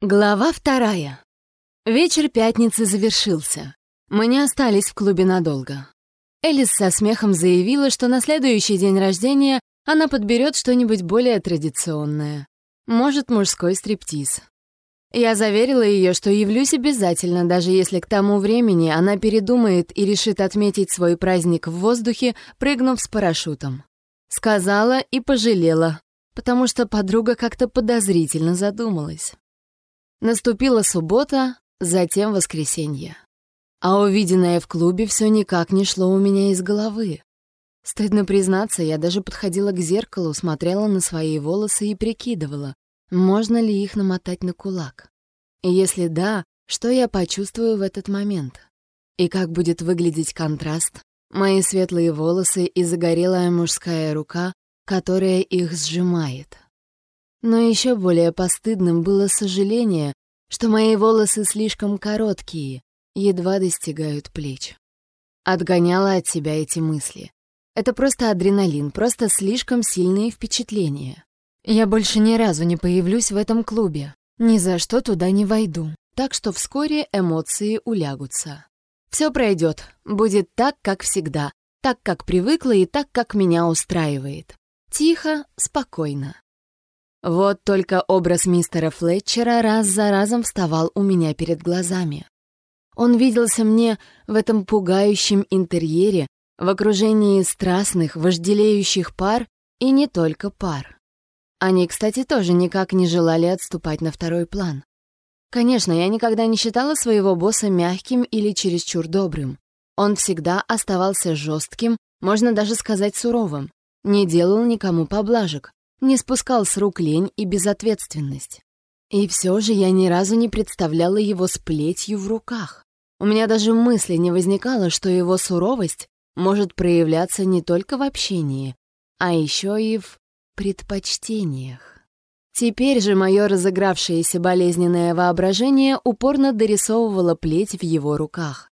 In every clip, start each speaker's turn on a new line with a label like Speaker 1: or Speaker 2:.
Speaker 1: Глава вторая. Вечер пятницы завершился. Мы не остались в клубе надолго. Элис со смехом заявила, что на следующий день рождения она подберет что-нибудь более традиционное. Может, мужской стриптиз. Я заверила ее, что явлюсь обязательно, даже если к тому времени она передумает и решит отметить свой праздник в воздухе, прыгнув с парашютом. Сказала и пожалела, потому что подруга как-то подозрительно задумалась. Наступила суббота, затем воскресенье. А увиденное в клубе все никак не шло у меня из головы. Стыдно признаться, я даже подходила к зеркалу, смотрела на свои волосы и прикидывала, можно ли их намотать на кулак. И если да, что я почувствую в этот момент? И как будет выглядеть контраст? Мои светлые волосы и загорелая мужская рука, которая их сжимает. Но еще более постыдным было сожаление, что мои волосы слишком короткие, едва достигают плеч. Отгоняла от себя эти мысли. Это просто адреналин, просто слишком сильные впечатления. Я больше ни разу не появлюсь в этом клубе, ни за что туда не войду, так что вскоре эмоции улягутся. Все пройдет, будет так, как всегда, так, как привыкла и так, как меня устраивает. Тихо, спокойно. Вот только образ мистера Флетчера раз за разом вставал у меня перед глазами. Он виделся мне в этом пугающем интерьере, в окружении страстных, вожделеющих пар и не только пар. Они, кстати, тоже никак не желали отступать на второй план. Конечно, я никогда не считала своего босса мягким или чересчур добрым. Он всегда оставался жестким, можно даже сказать суровым, не делал никому поблажек, не спускал с рук лень и безответственность. И все же я ни разу не представляла его с плетью в руках. У меня даже мысли не возникало, что его суровость может проявляться не только в общении, а еще и в предпочтениях. Теперь же мое разыгравшееся болезненное воображение упорно дорисовывало плеть в его руках.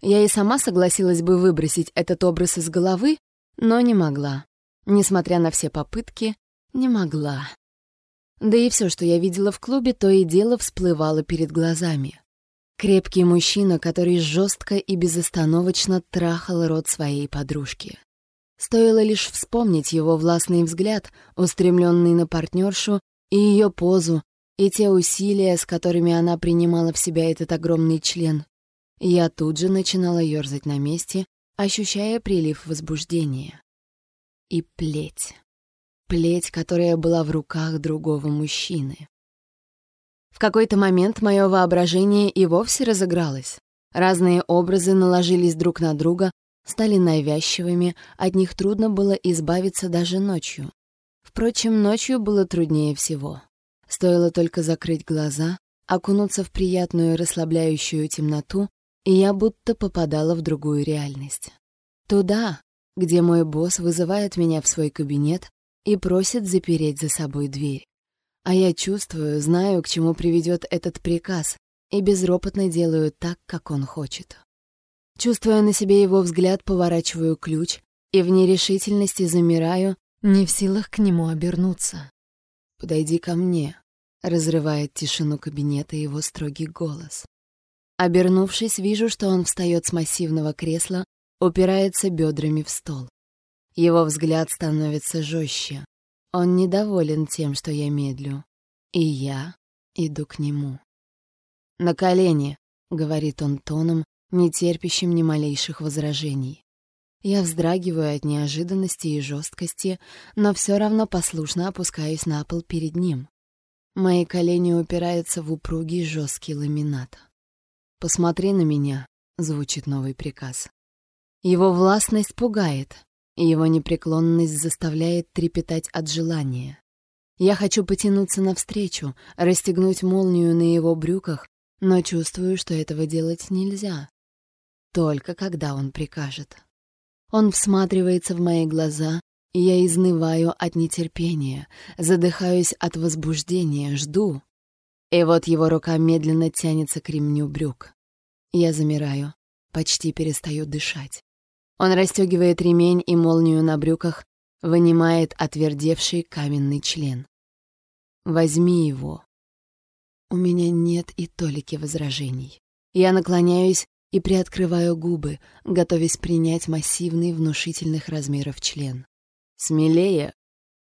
Speaker 1: Я и сама согласилась бы выбросить этот образ из головы, но не могла. Несмотря на все попытки, не могла. Да и все, что я видела в клубе, то и дело всплывало перед глазами. Крепкий мужчина, который жестко и безостановочно трахал рот своей подружки. Стоило лишь вспомнить его властный взгляд, устремленный на партнершу, и ее позу, и те усилия, с которыми она принимала в себя этот огромный член. Я тут же начинала ерзать на месте, ощущая прилив возбуждения. И плеть плеть, которая была в руках другого мужчины. В какой-то момент мое воображение и вовсе разыгралось. Разные образы наложились друг на друга, стали навязчивыми, от них трудно было избавиться даже ночью. Впрочем, ночью было труднее всего. Стоило только закрыть глаза, окунуться в приятную расслабляющую темноту, и я будто попадала в другую реальность. Туда, где мой босс вызывает меня в свой кабинет, и просит запереть за собой дверь. А я чувствую, знаю, к чему приведет этот приказ, и безропотно делаю так, как он хочет. Чувствуя на себе его взгляд, поворачиваю ключ и в нерешительности замираю, не в силах к нему обернуться. «Подойди ко мне», — разрывает тишину кабинета его строгий голос. Обернувшись, вижу, что он встает с массивного кресла, упирается бедрами в стол. Его взгляд становится жестче. Он недоволен тем, что я медлю. И я иду к нему. «На колени», — говорит он тоном, не терпящим ни малейших возражений. Я вздрагиваю от неожиданности и жесткости, но все равно послушно опускаюсь на пол перед ним. Мои колени упираются в упругий жесткий ламинат. «Посмотри на меня», — звучит новый приказ. Его властность пугает, его непреклонность заставляет трепетать от желания. Я хочу потянуться навстречу, расстегнуть молнию на его брюках, но чувствую, что этого делать нельзя. Только когда он прикажет. Он всматривается в мои глаза, и я изнываю от нетерпения, задыхаюсь от возбуждения, жду. И вот его рука медленно тянется к ремню брюк. Я замираю, почти перестаю дышать. Он расстегивает ремень и молнию на брюках, вынимает отвердевший каменный член. «Возьми его». У меня нет и толики возражений. Я наклоняюсь и приоткрываю губы, готовясь принять массивный внушительных размеров член. «Смелее!»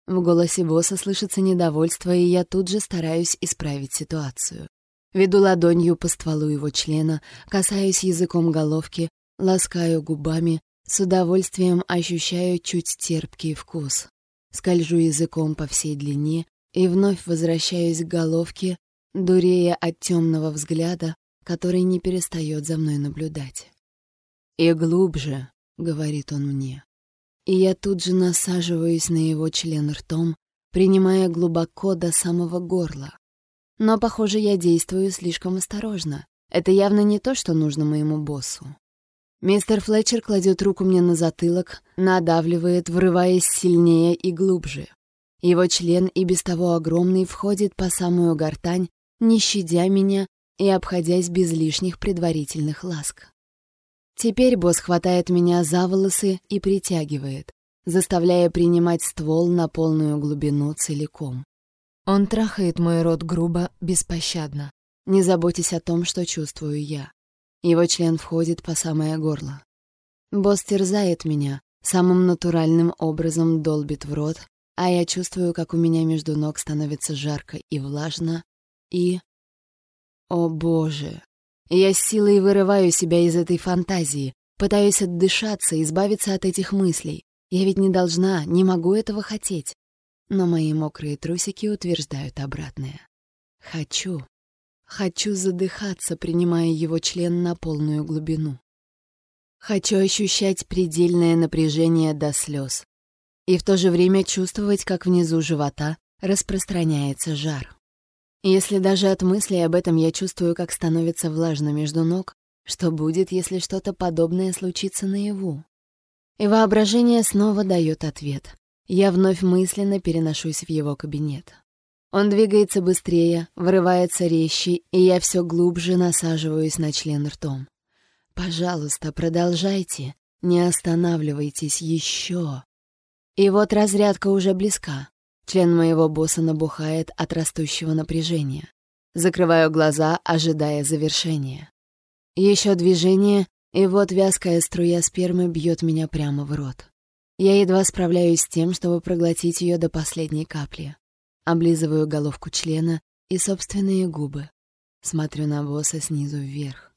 Speaker 1: В голосе босса слышится недовольство, и я тут же стараюсь исправить ситуацию. Веду ладонью по стволу его члена, касаюсь языком головки, ласкаю губами, с удовольствием ощущаю чуть терпкий вкус. Скольжу языком по всей длине и вновь возвращаюсь к головке, дурея от темного взгляда, который не перестает за мной наблюдать. «И глубже», — говорит он мне. И я тут же насаживаюсь на его член ртом, принимая глубоко до самого горла. Но, похоже, я действую слишком осторожно. Это явно не то, что нужно моему боссу. Мистер Флетчер кладет руку мне на затылок, надавливает, врываясь сильнее и глубже. Его член, и без того огромный, входит по самую гортань, не щадя меня и обходясь без лишних предварительных ласк. Теперь босс хватает меня за волосы и притягивает, заставляя принимать ствол на полную глубину целиком. Он трахает мой рот грубо, беспощадно, не заботясь о том, что чувствую я. Его член входит по самое горло. Босс терзает меня, самым натуральным образом долбит в рот, а я чувствую, как у меня между ног становится жарко и влажно, и... О боже! Я с силой вырываю себя из этой фантазии, пытаюсь отдышаться, избавиться от этих мыслей. Я ведь не должна, не могу этого хотеть. Но мои мокрые трусики утверждают обратное. Хочу. Хочу задыхаться, принимая его член на полную глубину. Хочу ощущать предельное напряжение до слез. И в то же время чувствовать, как внизу живота распространяется жар. Если даже от мысли об этом я чувствую, как становится влажно между ног, что будет, если что-то подобное случится наяву? И воображение снова дает ответ. Я вновь мысленно переношусь в его кабинет. Он двигается быстрее, вырывается резче, и я все глубже насаживаюсь на член ртом. Пожалуйста, продолжайте, не останавливайтесь еще. И вот разрядка уже близка. Член моего босса набухает от растущего напряжения. Закрываю глаза, ожидая завершения. Еще движение, и вот вязкая струя спермы бьет меня прямо в рот. Я едва справляюсь с тем, чтобы проглотить ее до последней капли. Облизываю головку члена и собственные губы. Смотрю на босса снизу вверх.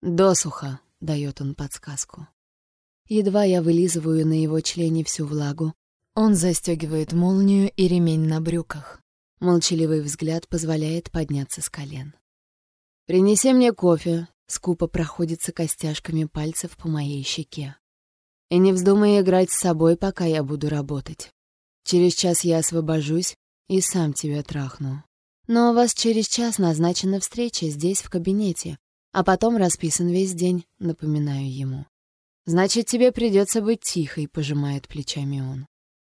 Speaker 1: «Досуха», — дает он подсказку. Едва я вылизываю на его члене всю влагу, он застегивает молнию и ремень на брюках. Молчаливый взгляд позволяет подняться с колен. «Принеси мне кофе», — скупо проходится костяшками пальцев по моей щеке. «И не вздумай играть с собой, пока я буду работать. Через час я освобожусь и сам тебя трахну. Но у вас через час назначена встреча здесь, в кабинете, а потом расписан весь день, напоминаю ему. «Значит, тебе придется быть тихой», — пожимает плечами он.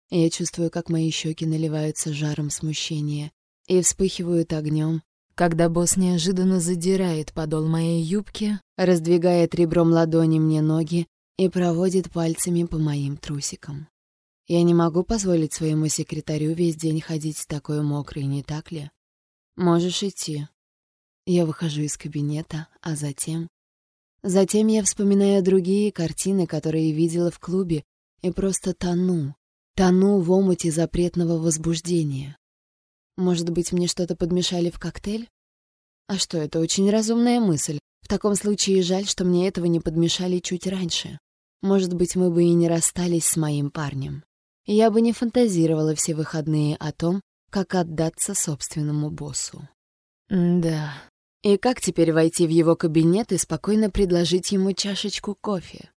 Speaker 1: Я чувствую, как мои щеки наливаются жаром смущения и вспыхивают огнем, когда босс неожиданно задирает подол моей юбки, раздвигает ребром ладони мне ноги и проводит пальцами по моим трусикам. Я не могу позволить своему секретарю весь день ходить такой мокрой, не так ли? Можешь идти. Я выхожу из кабинета, а затем... Затем я вспоминаю другие картины, которые видела в клубе, и просто тону, Тону в омуте запретного возбуждения. Может быть, мне что-то подмешали в коктейль? А что, это очень разумная мысль. В таком случае жаль, что мне этого не подмешали чуть раньше. Может быть, мы бы и не расстались с моим парнем. Я бы не фантазировала все выходные о том, как отдаться собственному боссу. Да. И как теперь войти в его кабинет и спокойно предложить ему чашечку кофе?